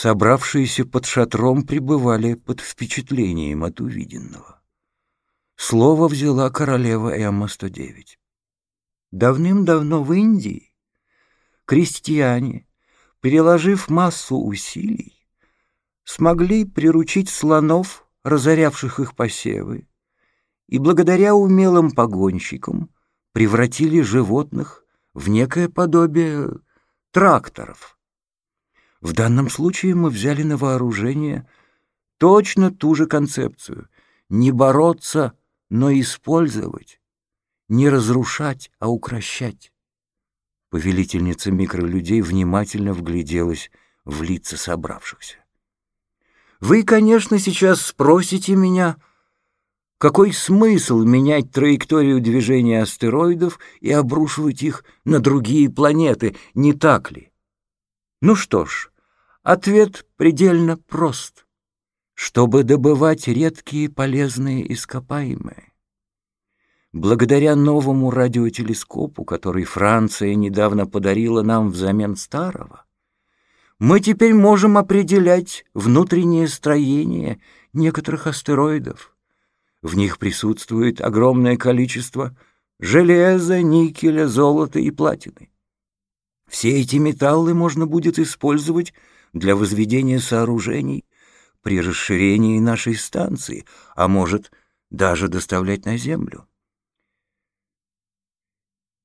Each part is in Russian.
Собравшиеся под шатром пребывали под впечатлением от увиденного. Слово взяла королева Эмма-109. Давным-давно в Индии крестьяне, переложив массу усилий, смогли приручить слонов, разорявших их посевы, и благодаря умелым погонщикам превратили животных в некое подобие тракторов. В данном случае мы взяли на вооружение точно ту же концепцию — не бороться, но использовать, не разрушать, а укращать. Повелительница микролюдей внимательно вгляделась в лица собравшихся. «Вы, конечно, сейчас спросите меня, какой смысл менять траекторию движения астероидов и обрушивать их на другие планеты, не так ли? Ну что ж, ответ предельно прост. Чтобы добывать редкие полезные ископаемые. Благодаря новому радиотелескопу, который Франция недавно подарила нам взамен старого, мы теперь можем определять внутреннее строение некоторых астероидов. В них присутствует огромное количество железа, никеля, золота и платины. Все эти металлы можно будет использовать для возведения сооружений при расширении нашей станции, а может даже доставлять на Землю.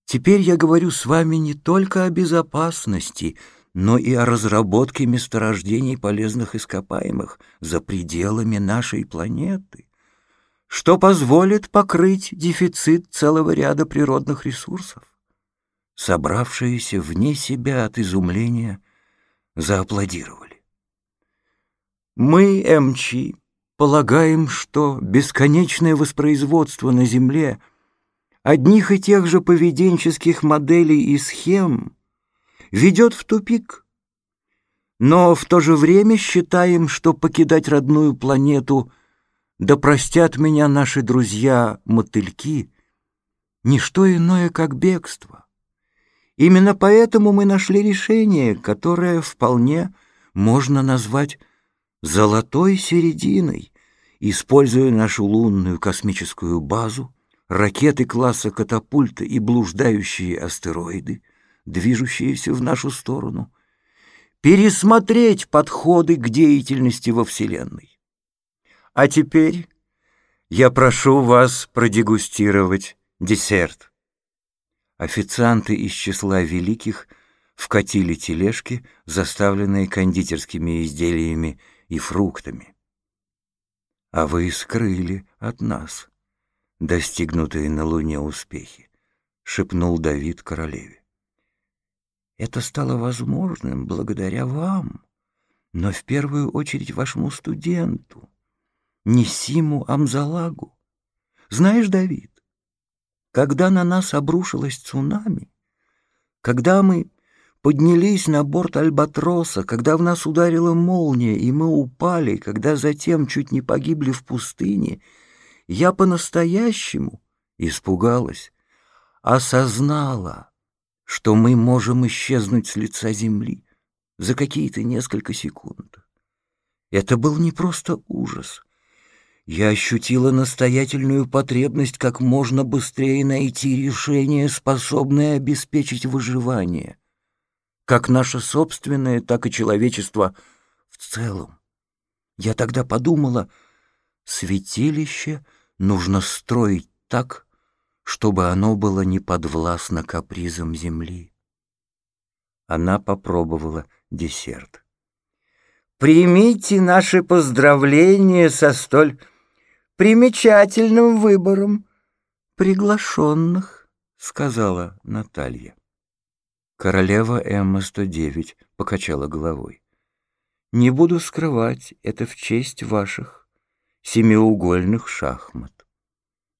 Теперь я говорю с вами не только о безопасности, но и о разработке месторождений полезных ископаемых за пределами нашей планеты, что позволит покрыть дефицит целого ряда природных ресурсов. Собравшиеся вне себя от изумления зааплодировали. Мы, МЧ, полагаем, что бесконечное воспроизводство на Земле — одних и тех же поведенческих моделей и схем ведет в тупик. Но в то же время считаем, что покидать родную планету, да простят меня наши друзья-мотыльки, не что иное, как бегство. Именно поэтому мы нашли решение, которое вполне можно назвать «золотой серединой», используя нашу лунную космическую базу ракеты класса катапульта и блуждающие астероиды, движущиеся в нашу сторону, пересмотреть подходы к деятельности во Вселенной. А теперь я прошу вас продегустировать десерт. Официанты из числа великих вкатили тележки, заставленные кондитерскими изделиями и фруктами. А вы скрыли от нас достигнутые на Луне успехи, шепнул Давид королеве. Это стало возможным благодаря вам, но в первую очередь вашему студенту, Нисиму Амзалагу. Знаешь, Давид, когда на нас обрушилось цунами, когда мы поднялись на борт Альбатроса, когда в нас ударила молния, и мы упали, когда затем чуть не погибли в пустыне — я по-настоящему испугалась, осознала, что мы можем исчезнуть с лица земли за какие-то несколько секунд. Это был не просто ужас. Я ощутила настоятельную потребность как можно быстрее найти решение, способное обеспечить выживание, как наше собственное, так и человечество в целом. Я тогда подумала, святилище нужно строить так, чтобы оно было не подвластно капризам земли. Она попробовала десерт. «Примите наши поздравления со столь примечательным выбором приглашенных», — сказала Наталья. Королева Эмма-109 покачала головой. «Не буду скрывать, это в честь ваших семиугольных шахмат.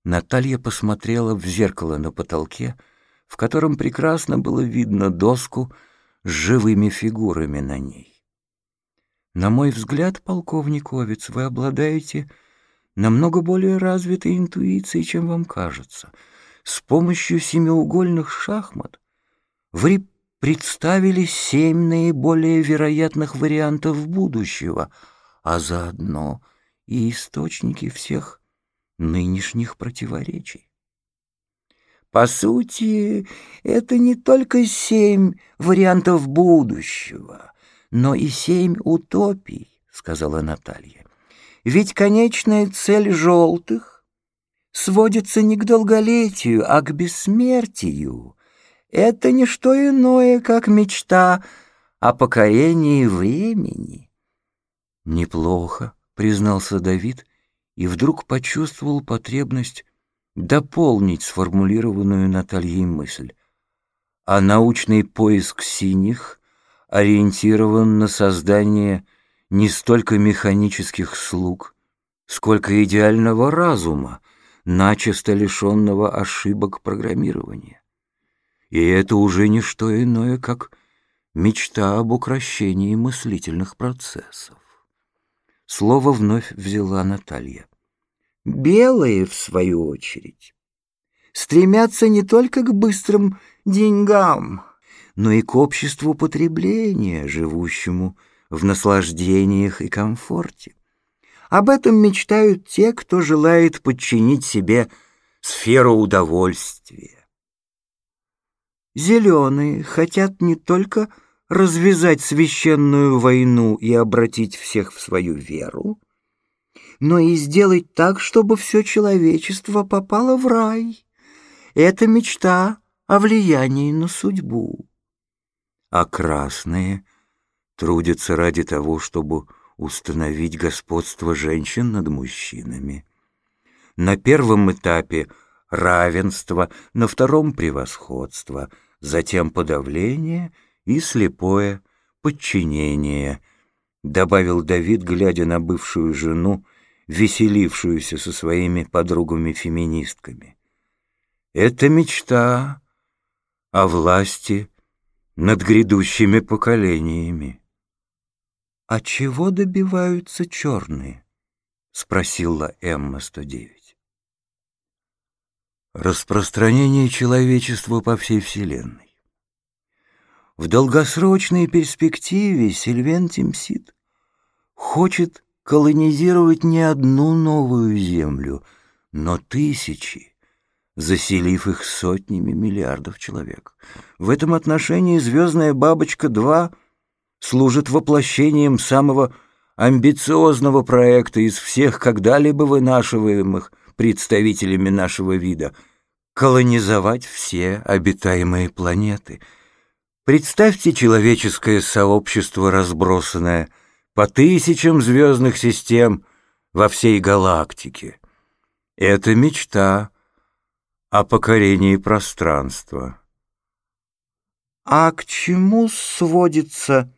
Наталья посмотрела в зеркало на потолке, в котором прекрасно было видно доску с живыми фигурами на ней. На мой взгляд, полковник Овец, вы обладаете намного более развитой интуицией, чем вам кажется. С помощью семиугольных шахмат вы представили семь наиболее вероятных вариантов будущего, а заодно и источники всех нынешних противоречий. По сути, это не только семь вариантов будущего, но и семь утопий, сказала Наталья. Ведь конечная цель желтых сводится не к долголетию, а к бессмертию. Это не что иное, как мечта о покорении времени. Неплохо, признался Давид, и вдруг почувствовал потребность дополнить сформулированную Натальей мысль. А научный поиск синих ориентирован на создание не столько механических слуг, сколько идеального разума, начисто лишенного ошибок программирования. И это уже не что иное, как мечта об укращении мыслительных процессов. Слово вновь взяла Наталья. Белые, в свою очередь, стремятся не только к быстрым деньгам, но и к обществу потребления, живущему в наслаждениях и комфорте. Об этом мечтают те, кто желает подчинить себе сферу удовольствия. Зеленые хотят не только развязать священную войну и обратить всех в свою веру, но и сделать так, чтобы все человечество попало в рай. Это мечта о влиянии на судьбу. А красные трудятся ради того, чтобы установить господство женщин над мужчинами. На первом этапе равенство, на втором превосходство, затем подавление и слепое подчинение, добавил Давид, глядя на бывшую жену, веселившуюся со своими подругами-феминистками. Это мечта о власти над грядущими поколениями. «А чего добиваются черные?» — спросила Эмма-109. Распространение человечества по всей Вселенной. В долгосрочной перспективе Сильвен Тимсид хочет колонизировать не одну новую землю, но тысячи, заселив их сотнями миллиардов человек. В этом отношении «Звездная бабочка-2» служит воплощением самого амбициозного проекта из всех когда-либо вынашиваемых представителями нашего вида — колонизовать все обитаемые планеты. Представьте человеческое сообщество, разбросанное — по тысячам звездных систем во всей галактике. Это мечта о покорении пространства. А к чему сводится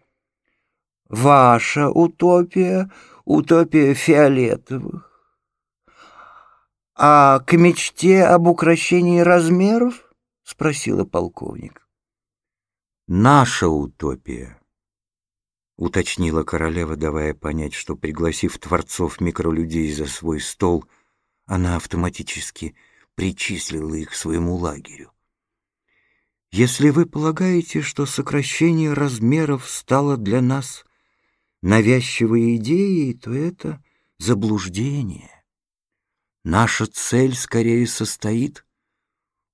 ваша утопия, утопия фиолетовых? А к мечте об укращении размеров? — спросила полковник. Наша утопия — уточнила королева, давая понять, что, пригласив творцов микролюдей за свой стол, она автоматически причислила их к своему лагерю. «Если вы полагаете, что сокращение размеров стало для нас навязчивой идеей, то это заблуждение. Наша цель скорее состоит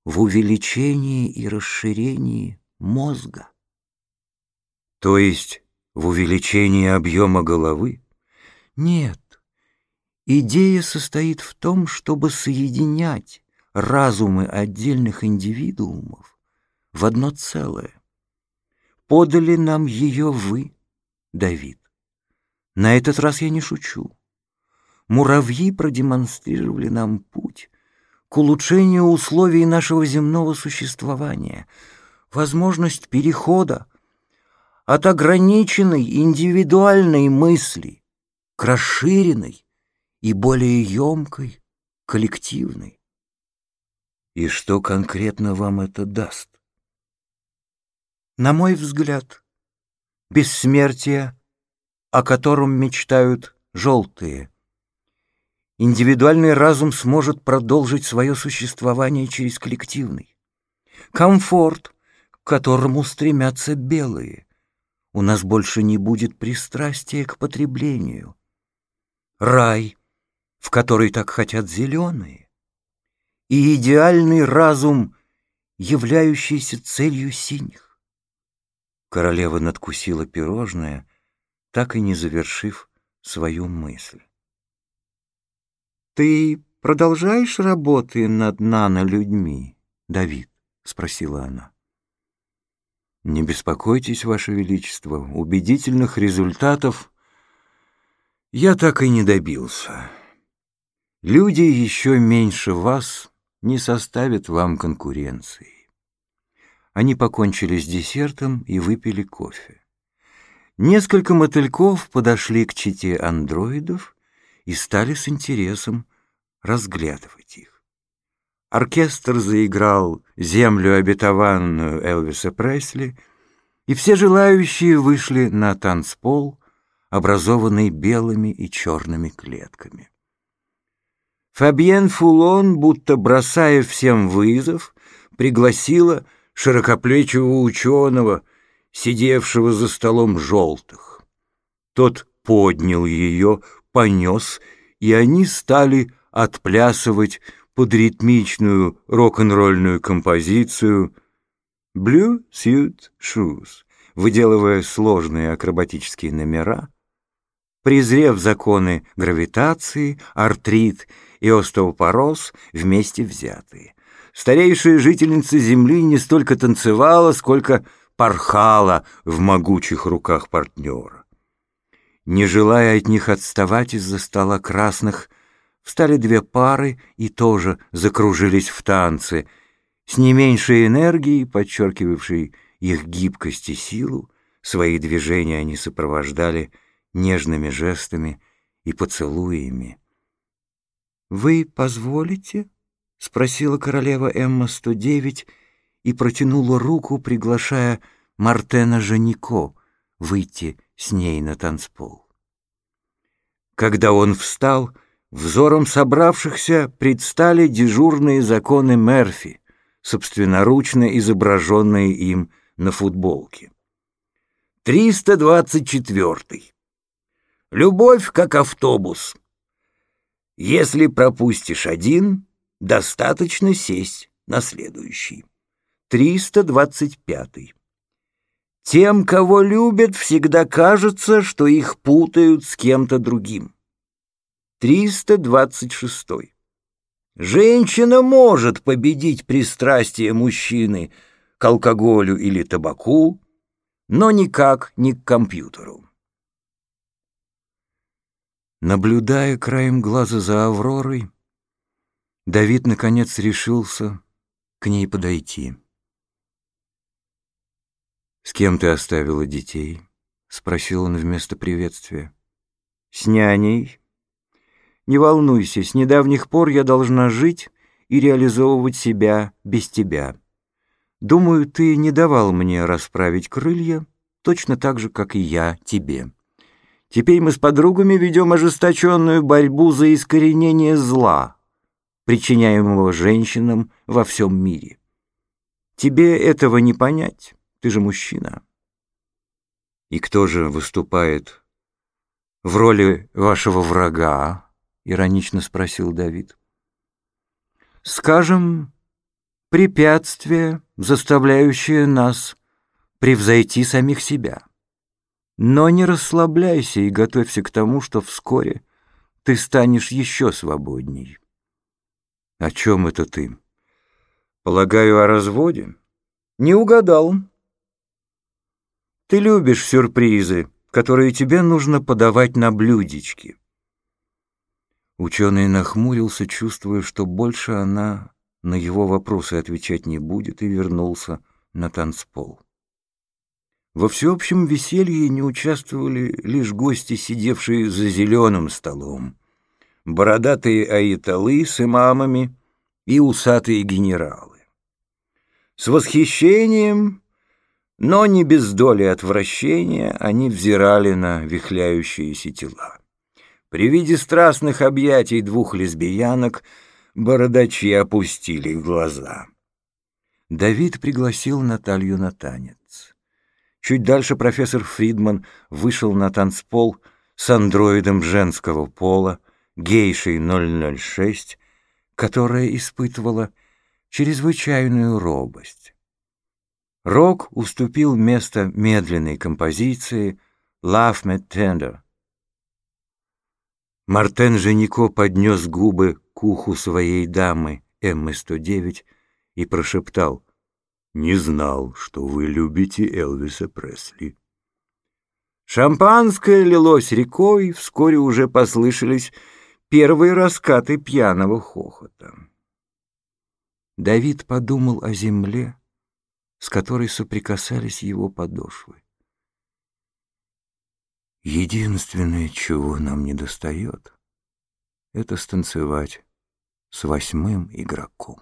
в увеличении и расширении мозга. То есть в увеличении объема головы? Нет. Идея состоит в том, чтобы соединять разумы отдельных индивидуумов в одно целое. Подали нам ее вы, Давид. На этот раз я не шучу. Муравьи продемонстрировали нам путь к улучшению условий нашего земного существования, возможность перехода от ограниченной индивидуальной мысли к расширенной и более емкой коллективной. И что конкретно вам это даст? На мой взгляд, бессмертие, о котором мечтают желтые. Индивидуальный разум сможет продолжить свое существование через коллективный. Комфорт, к которому стремятся белые. У нас больше не будет пристрастия к потреблению. Рай, в который так хотят зеленые, и идеальный разум, являющийся целью синих. Королева надкусила пирожное, так и не завершив свою мысль. «Ты продолжаешь работы над нано-людьми, Давид?» — спросила она. «Не беспокойтесь, Ваше Величество, убедительных результатов я так и не добился. Люди еще меньше вас не составят вам конкуренции». Они покончили с десертом и выпили кофе. Несколько мотыльков подошли к чите андроидов и стали с интересом разглядывать их. Оркестр заиграл «Землю обетованную» Элвиса Пресли, и все желающие вышли на танцпол, образованный белыми и черными клетками. Фабьен Фулон, будто бросая всем вызов, пригласила широкоплечего ученого, сидевшего за столом желтых. Тот поднял ее, понес, и они стали отплясывать под ритмичную рок-н-ролльную композицию «Blue Suit Shoes», выделывая сложные акробатические номера, презрев законы гравитации, артрит и остеопороз вместе взятые. Старейшая жительница Земли не столько танцевала, сколько порхала в могучих руках партнера. Не желая от них отставать из-за стола красных, встали две пары и тоже закружились в танце, с не меньшей энергией, подчеркивавшей их гибкость и силу, свои движения они сопровождали нежными жестами и поцелуями. «Вы позволите?» — спросила королева Эмма-109 и протянула руку, приглашая Мартена Жанико выйти с ней на танцпол. Когда он встал, взором собравшихся предстали дежурные законы Мерфи, собственноручно изображенные им на футболке. 324. Любовь как автобус. Если пропустишь один, достаточно сесть на следующий. 325. Тем, кого любят, всегда кажется, что их путают с кем-то другим. 326. Женщина может победить пристрастие мужчины к алкоголю или табаку, но никак не к компьютеру. Наблюдая краем глаза за Авророй, Давид наконец решился к ней подойти. «С кем ты оставила детей?» — спросил он вместо приветствия. «С няней. Не волнуйся, с недавних пор я должна жить и реализовывать себя без тебя. Думаю, ты не давал мне расправить крылья, точно так же, как и я тебе. Теперь мы с подругами ведем ожесточенную борьбу за искоренение зла, причиняемого женщинам во всем мире. Тебе этого не понять». Ты же мужчина. И кто же выступает в роли вашего врага? Иронично спросил Давид. Скажем, препятствие, заставляющее нас превзойти самих себя. Но не расслабляйся и готовься к тому, что вскоре ты станешь еще свободней. О чем это ты? Полагаю, о разводе? Не угадал. Ты любишь сюрпризы, которые тебе нужно подавать на блюдечке. Ученый нахмурился, чувствуя, что больше она на его вопросы отвечать не будет, и вернулся на танцпол. Во всеобщем веселье не участвовали лишь гости, сидевшие за зеленым столом, бородатые аиталы с имамами и усатые генералы. С восхищением но не без доли отвращения они взирали на вихляющиеся тела. При виде страстных объятий двух лесбиянок бородачи опустили глаза. Давид пригласил Наталью на танец. Чуть дальше профессор Фридман вышел на танцпол с андроидом женского пола, гейшей 006, которая испытывала чрезвычайную робость. Рок уступил место медленной композиции «Love Me Tender». Мартен Женико поднес губы к уху своей дамы Эммы-109 и прошептал «Не знал, что вы любите Элвиса Пресли». Шампанское лилось рекой, вскоре уже послышались первые раскаты пьяного хохота. Давид подумал о земле, с которой соприкасались его подошвы. Единственное, чего нам не достает, это станцевать с восьмым игроком.